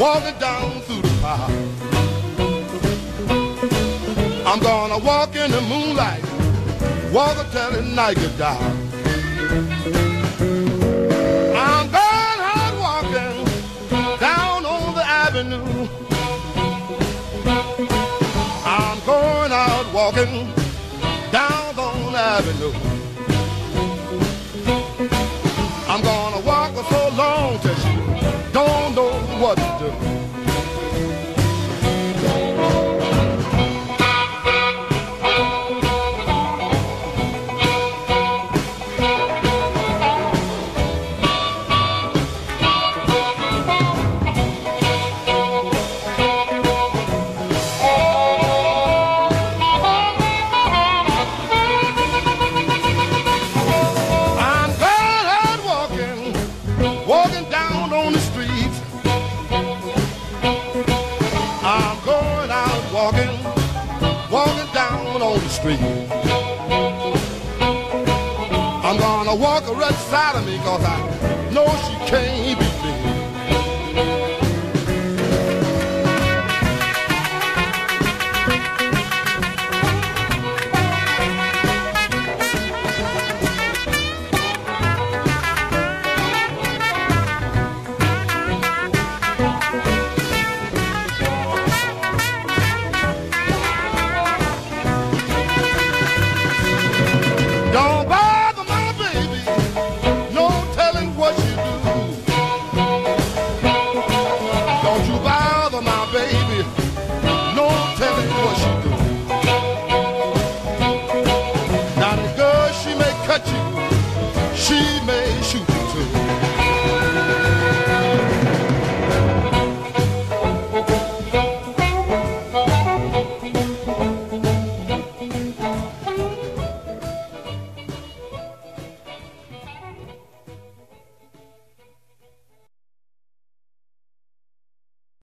walking down through the park. I'm gonna walk in the moonlight, walk until the night gets dark. I'm going out walking down on the avenue. I'm going out walking down on the avenue. On the street. I'm going out walking, walking down on the street. I'm gonna walk right side of me cause I know she can't be